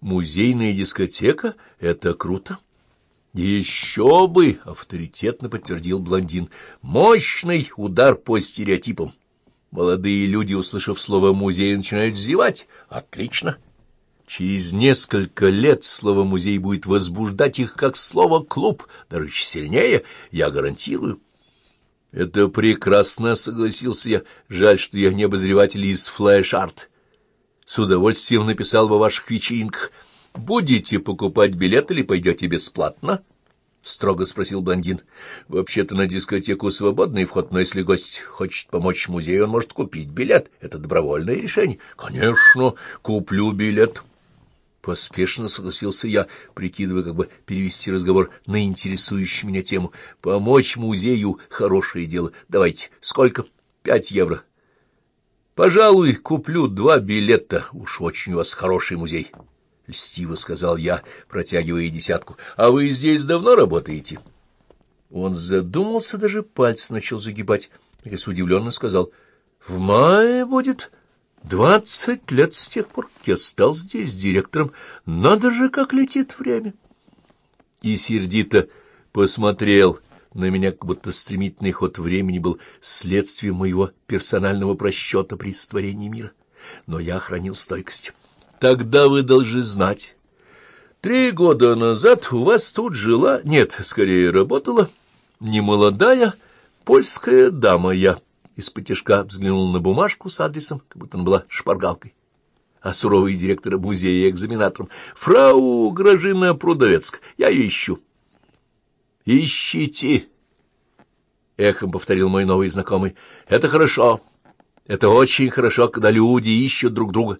музейная дискотека — это круто. Еще бы, — авторитетно подтвердил блондин, — мощный удар по стереотипам. Молодые люди, услышав слово «музей», начинают зевать. Отлично. Через несколько лет слово «музей» будет возбуждать их, как слово «клуб», даже сильнее, я гарантирую. Это прекрасно, — согласился я. Жаль, что я не обозреватель из Flash Art. С удовольствием написал бы о ваших вечеринках. Будете покупать билет или пойдете бесплатно? — строго спросил блондин. — Вообще-то на дискотеку свободный вход, но если гость хочет помочь музею, он может купить билет. Это добровольное решение. — Конечно, куплю билет. Поспешно согласился я, прикидывая, как бы перевести разговор на интересующую меня тему. — Помочь музею — хорошее дело. Давайте. Сколько? — Пять евро. — Пожалуй, куплю два билета. Уж очень у вас хороший музей. —— льстиво сказал я, протягивая десятку. — А вы здесь давно работаете? Он задумался, даже пальцы начал загибать, с удивленно сказал. — В мае будет двадцать лет с тех пор, как я стал здесь директором. Надо же, как летит время! И сердито посмотрел на меня, как будто стремительный ход времени был следствием моего персонального просчета при створении мира. Но я хранил стойкость. Тогда вы должны знать. Три года назад у вас тут жила, нет, скорее работала, немолодая польская дама. Я из-под взглянул на бумажку с адресом, как будто она была шпаргалкой. А суровый директор музея экзаменатором. Фрау Гражина Прудовецк. Я ее ищу. Ищите. Эхом повторил мой новый знакомый. Это хорошо. Это очень хорошо, когда люди ищут друг друга.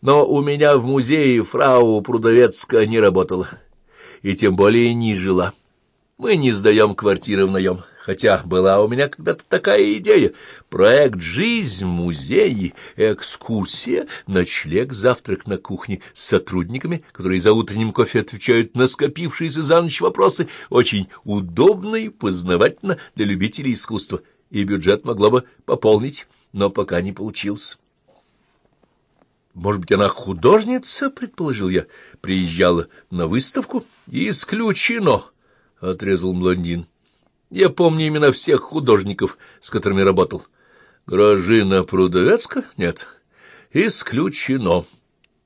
Но у меня в музее фрау Прудовецкая не работала, и тем более не жила. Мы не сдаем квартиры в наем, хотя была у меня когда-то такая идея. Проект «Жизнь в музее», экскурсия, ночлег, завтрак на кухне с сотрудниками, которые за утренним кофе отвечают на скопившиеся за ночь вопросы, очень удобно и познавательно для любителей искусства, и бюджет могло бы пополнить, но пока не получилось. Может быть, она художница, предположил я. Приезжала на выставку. Исключено, отрезал блондин. Я помню имена всех художников, с которыми работал. Гражина Прудовецка? Нет. Исключено,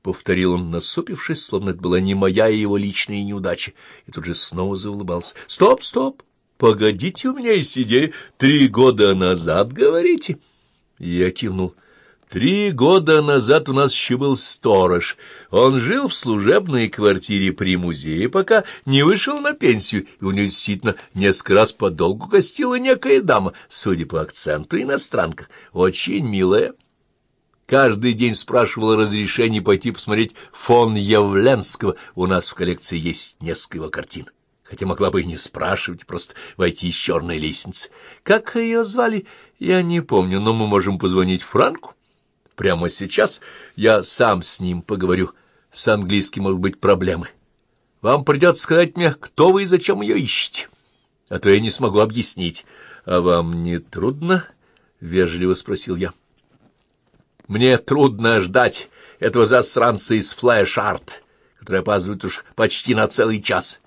повторил он, насупившись, словно это была не моя а его личная неудача, и тут же снова заулыбался. Стоп, стоп. Погодите, у меня есть идея. Три года назад, говорите? Я кивнул. Три года назад у нас еще был сторож. Он жил в служебной квартире при музее, пока не вышел на пенсию, и у него действительно несколько раз подолгу гостила некая дама, судя по акценту, иностранка, очень милая. Каждый день спрашивала разрешение пойти посмотреть фон Явленского. У нас в коллекции есть несколько его картин. Хотя могла бы и не спрашивать, просто войти из черной лестницы. Как ее звали, я не помню, но мы можем позвонить Франку. Прямо сейчас я сам с ним поговорю. С английским, может быть, проблемы. Вам придется сказать мне, кто вы и зачем ее ищете. А то я не смогу объяснить. А вам не трудно? — вежливо спросил я. Мне трудно ждать этого засранца из Flash Art, который опаздывает уж почти на целый час.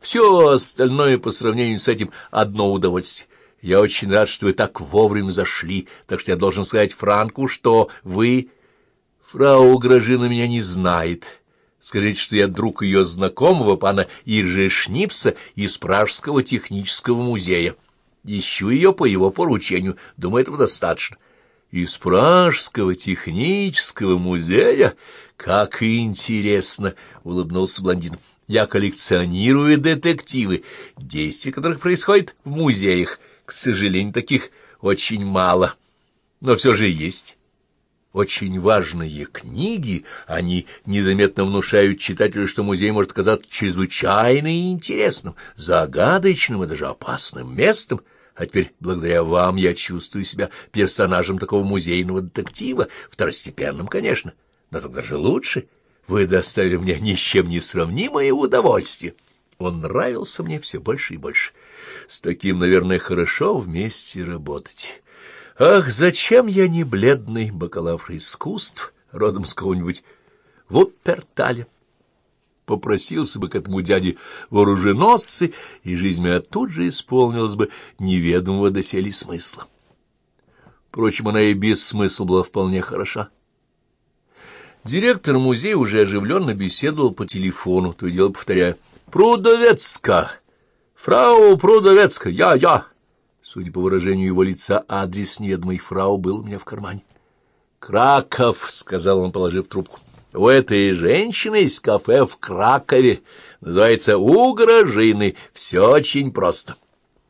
Все остальное по сравнению с этим одно удовольствие. Я очень рад, что вы так вовремя зашли, так что я должен сказать Франку, что вы... Фрау Гражина меня не знает. Скажите, что я друг ее знакомого, пана Иржи Шнипса из Пражского технического музея. Ищу ее по его поручению. Думаю, этого достаточно. Из Пражского технического музея? Как интересно! — улыбнулся блондин. Я коллекционирую детективы, действия которых происходят в музеях. К сожалению, таких очень мало, но все же есть. Очень важные книги, они незаметно внушают читателю, что музей может оказаться чрезвычайно интересным, загадочным и даже опасным местом, а теперь, благодаря вам, я чувствую себя персонажем такого музейного детектива, второстепенным, конечно, но тогда же лучше. Вы доставили мне ни с чем не сравнимое удовольствие. Он нравился мне все больше и больше. С таким, наверное, хорошо вместе работать. Ах, зачем я не бледный бакалавр искусств, родом с кого-нибудь Вупперталя? попросился бы к этому дяде вооруженосцы, и жизнь моя тут же исполнилась бы неведомого доселе смысла. Впрочем, она и без смысла была вполне хороша. Директор музея уже оживленно беседовал по телефону, то и дело повторяя «Прудовецка! Фрау Прудовецка! Я, я!» Судя по выражению его лица, адрес неведомой фрау был у меня в кармане. «Краков», — сказал он, положив трубку. «У этой женщины есть кафе в Кракове. Называется «У Грожины». Все очень просто».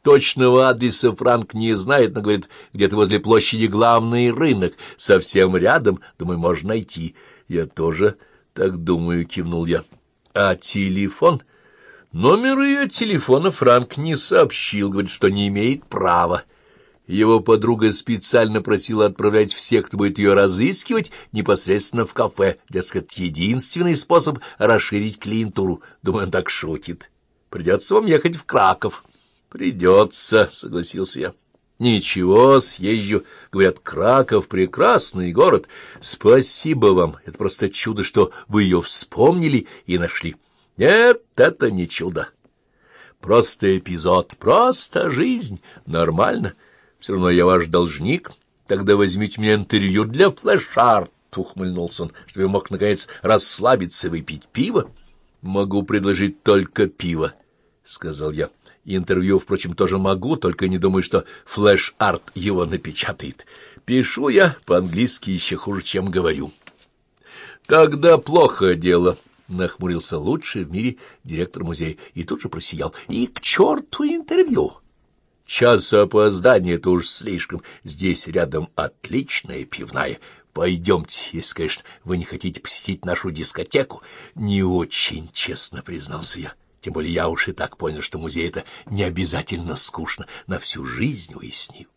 Точного адреса Франк не знает, но говорит, где-то возле площади главный рынок, совсем рядом, думаю, можно найти. Я тоже так думаю, кивнул я. А телефон? Номер ее телефона Франк не сообщил, говорит, что не имеет права. Его подруга специально просила отправлять всех, кто будет ее разыскивать, непосредственно в кафе. Дескать, единственный способ расширить клиентуру. Думаю, он так шутит. Придется вам ехать в Краков. Придется, согласился я. Ничего, съезжу. Говорят, Краков — прекрасный город. Спасибо вам. Это просто чудо, что вы ее вспомнили и нашли. Нет, это не чудо. Просто эпизод, просто жизнь. Нормально. Все равно я ваш должник. Тогда возьмите мне интервью для флеш-арт, — ухмыльнулся он, — чтобы я мог, наконец, расслабиться и выпить пиво. — Могу предложить только пиво, — сказал я. Интервью, впрочем, тоже могу, только не думаю, что флеш-арт его напечатает. Пишу я по-английски еще хуже, чем говорю. — Тогда плохо дело, — нахмурился лучший в мире директор музея, и тут же просиял. — И к черту интервью! — Час опоздания — это уж слишком. Здесь рядом отличная пивная. Пойдемте, если, конечно, вы не хотите посетить нашу дискотеку. Не очень, честно признался я. Тем более я уж и так понял, что музей — это не обязательно скучно. На всю жизнь уяснил.